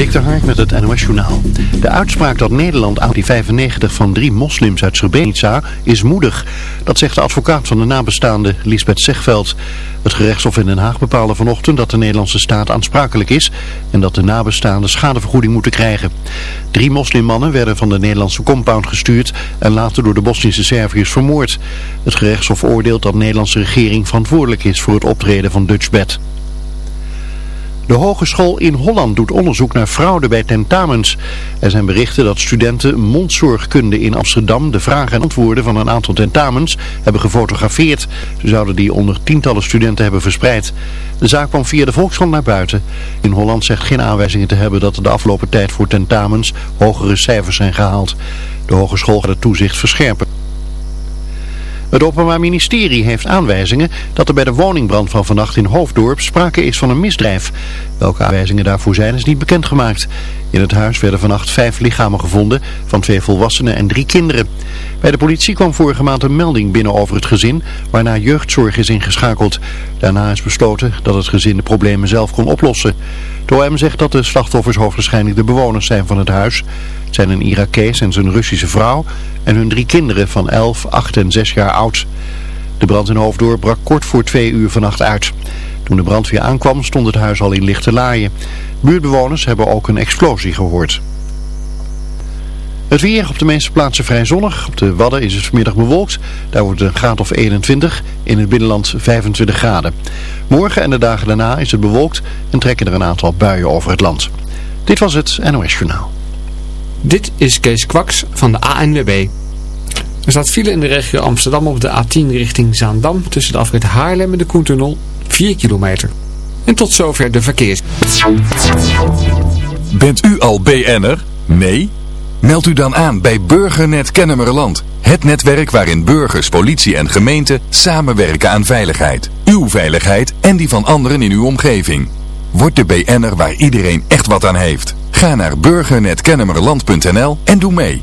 Dik Hark met het NOS Journaal. De uitspraak dat Nederland aan die 95 van drie moslims uit Srebrenica is moedig. Dat zegt de advocaat van de nabestaande Lisbeth Zegveld. Het gerechtshof in Den Haag bepaalde vanochtend dat de Nederlandse staat aansprakelijk is... en dat de nabestaanden schadevergoeding moeten krijgen. Drie moslimmannen werden van de Nederlandse compound gestuurd... en later door de Bosnische Serviërs vermoord. Het gerechtshof oordeelt dat de Nederlandse regering verantwoordelijk is voor het optreden van Dutchbed. De Hogeschool in Holland doet onderzoek naar fraude bij tentamens. Er zijn berichten dat studenten mondzorgkunde in Amsterdam de vragen en antwoorden van een aantal tentamens hebben gefotografeerd. Ze zouden die onder tientallen studenten hebben verspreid. De zaak kwam via de Volkskrant naar buiten. In Holland zegt geen aanwijzingen te hebben dat er de afgelopen tijd voor tentamens hogere cijfers zijn gehaald. De hogeschool gaat het toezicht verscherpen. Het Openbaar Ministerie heeft aanwijzingen dat er bij de woningbrand van vannacht in Hoofddorp sprake is van een misdrijf. Welke aanwijzingen daarvoor zijn is niet bekendgemaakt. In het huis werden vannacht vijf lichamen gevonden van twee volwassenen en drie kinderen. Bij de politie kwam vorige maand een melding binnen over het gezin, waarna jeugdzorg is ingeschakeld. Daarna is besloten dat het gezin de problemen zelf kon oplossen. De OM zegt dat de slachtoffers hoogstwaarschijnlijk de bewoners zijn van het huis. Het zijn een Irakees en zijn Russische vrouw en hun drie kinderen van 11, 8 en 6 jaar oud. De brand in Hoofddorp brak kort voor twee uur vannacht uit. Toen de brandweer aankwam stond het huis al in lichte laaien. Buurtbewoners hebben ook een explosie gehoord. Het weer op de meeste plaatsen vrij zonnig. Op de Wadden is het vanmiddag bewolkt. Daar wordt een graad of 21. In het binnenland 25 graden. Morgen en de dagen daarna is het bewolkt en trekken er een aantal buien over het land. Dit was het NOS Journaal. Dit is Kees Kwaks van de ANWB. Er staat file in de regio Amsterdam op de A10 richting Zaandam tussen de afrit Haarlem en de Koentunnel 4 kilometer. En tot zover de verkeers. Bent u al BN'er? Nee? Meld u dan aan bij Burgernet Kennemerland. Het netwerk waarin burgers, politie en gemeente samenwerken aan veiligheid. Uw veiligheid en die van anderen in uw omgeving. Word de BN'er waar iedereen echt wat aan heeft. Ga naar burgernetkennemerland.nl en doe mee.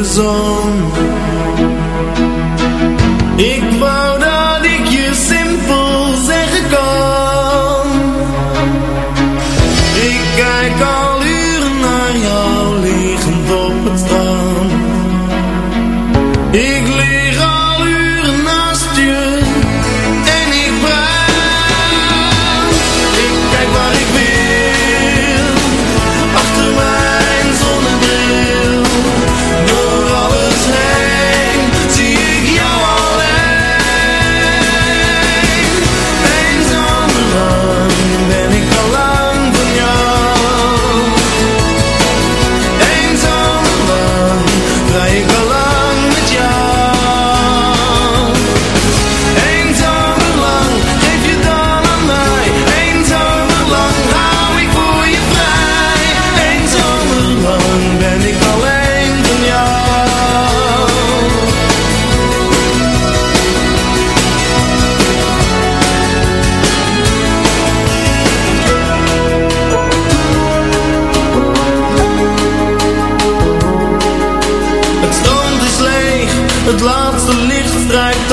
In Het laatste licht strijkt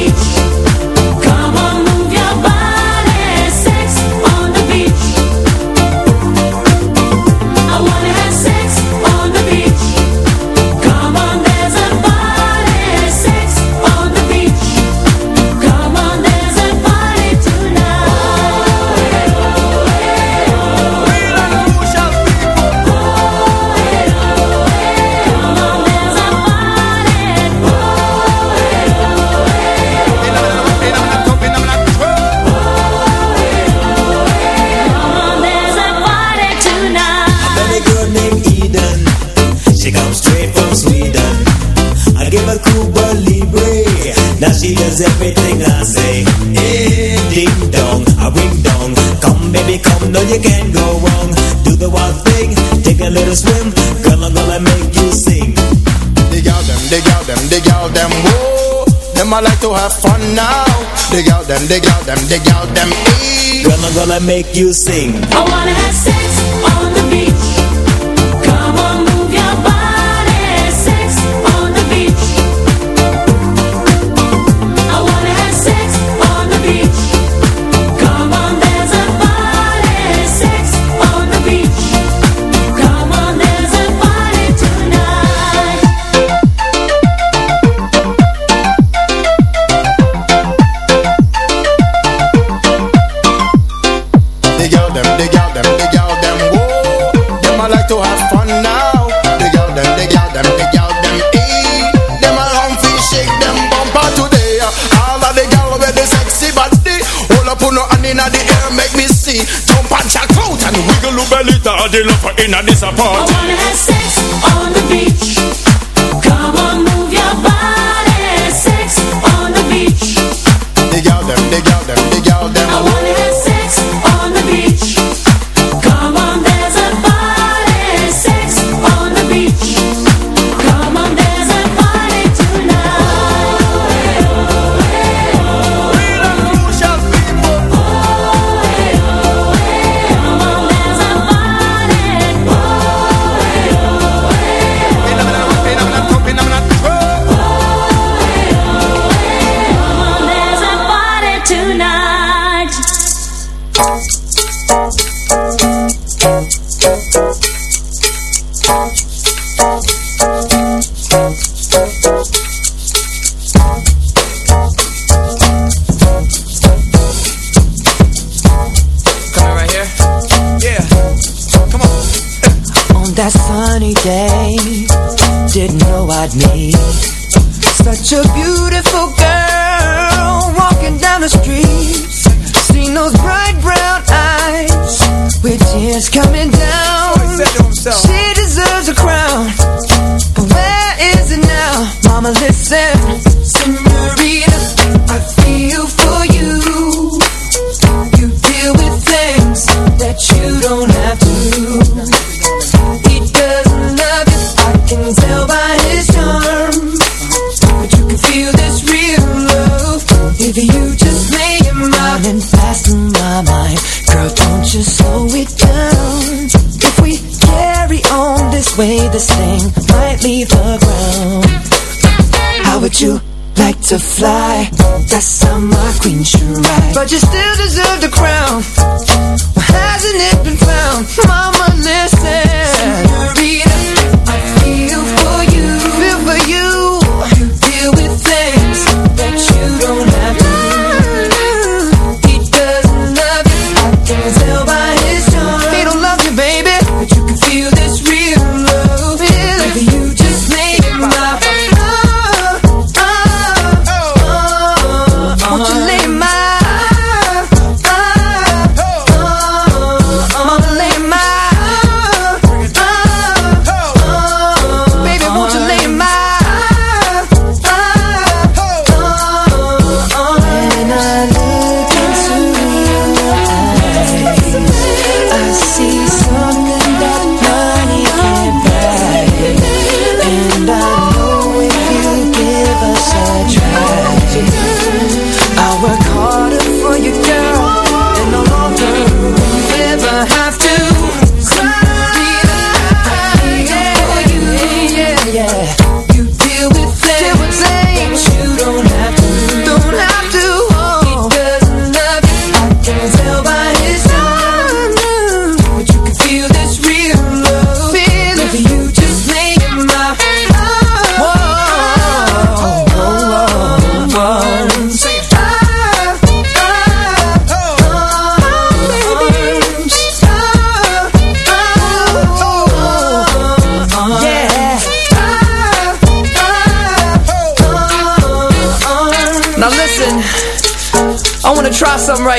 and swim. Gonna, gonna make you sing. Dig out them, dig out them, dig out them, whoa. Them I like to have fun now. Dig out them, dig out them, dig out them, ee. Gonna, gonna make you sing. I wanna have sex on the beach. All the love for inner disappoint. Mama, listen.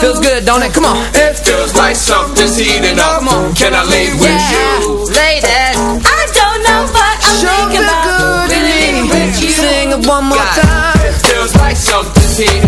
Feels good, don't it? Come on. It feels like something's heating up. Come on. Can I leave yeah. with you? lady? I don't know what I'm sure thinking about. good to me. Sing it one more God. time. It feels like something's heating up.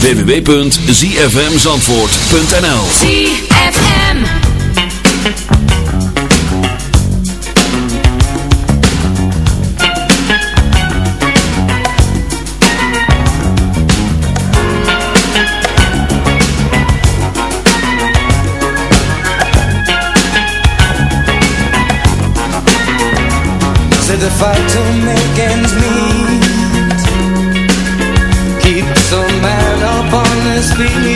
www.zfmzandvoort.nl see me.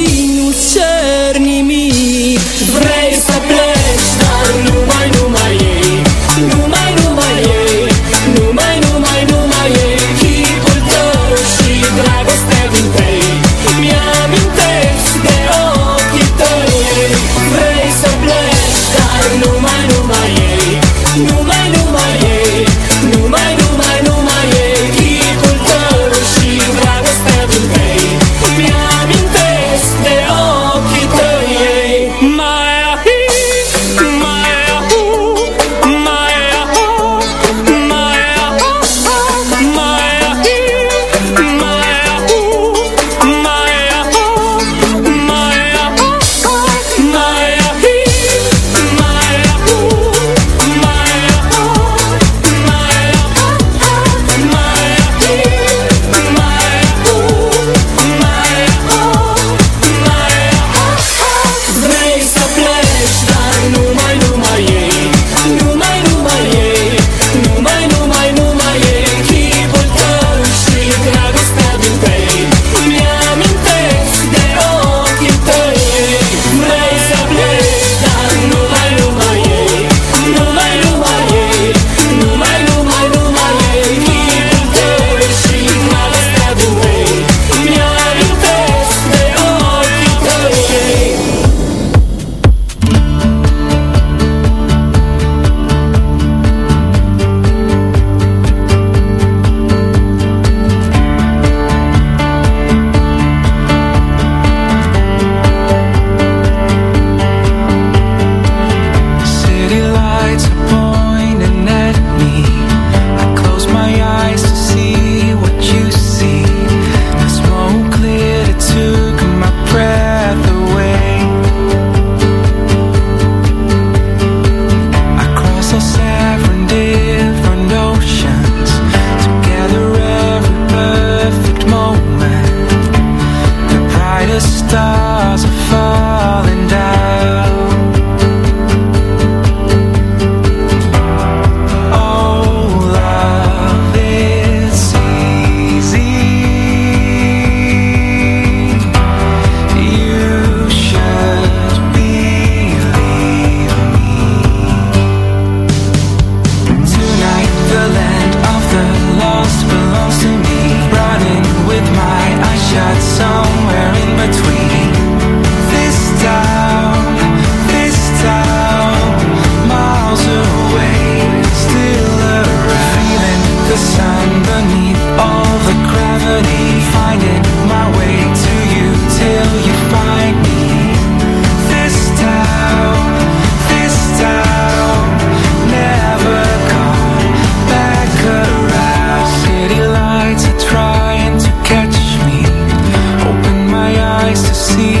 see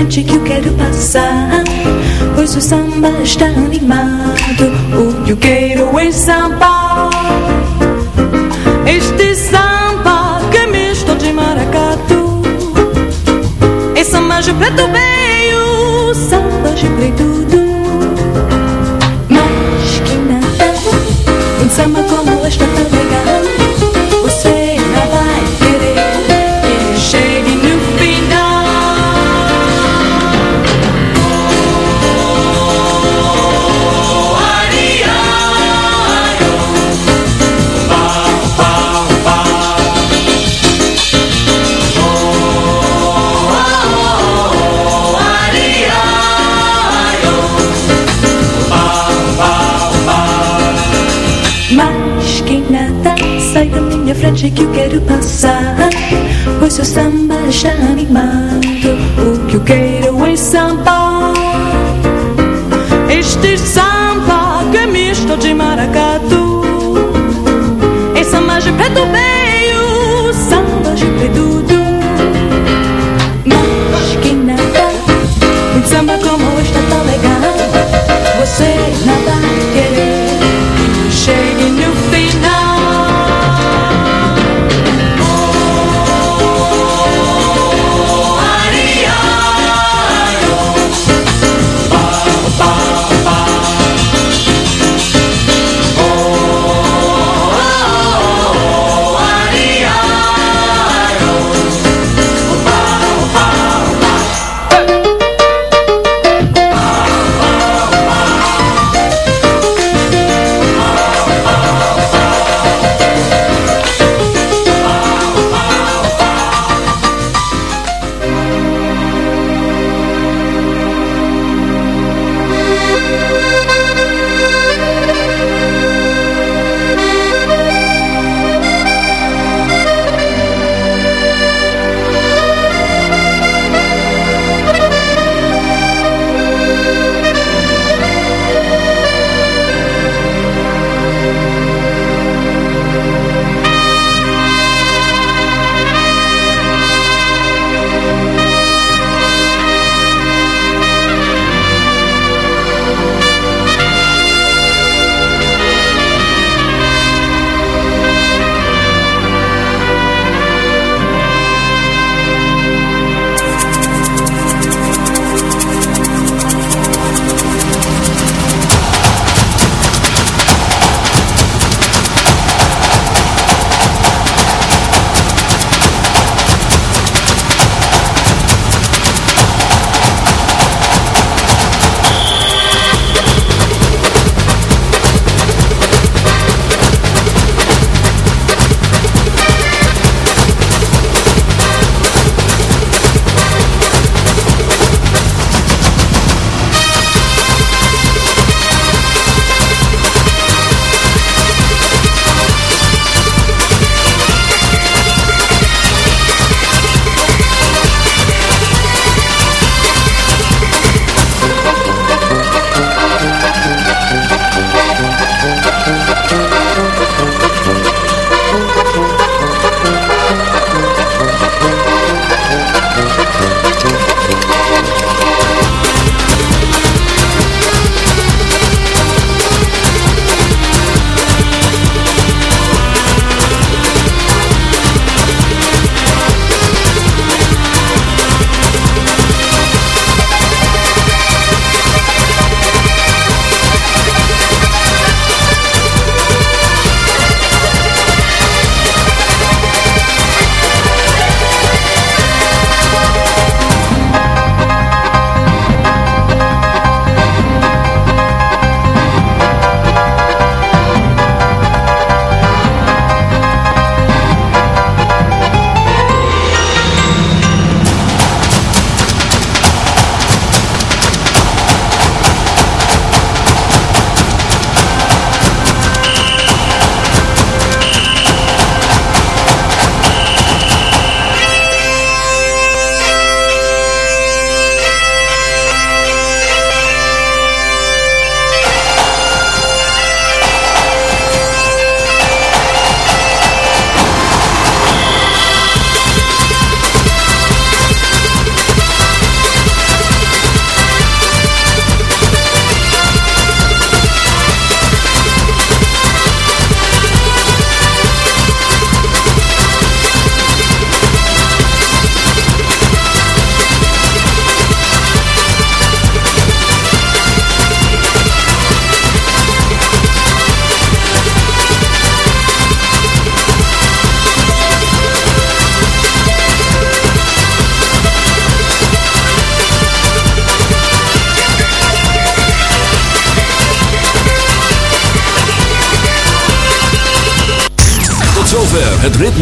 frente que eu quero passar Pois o samba está animado. O que eu quero é samba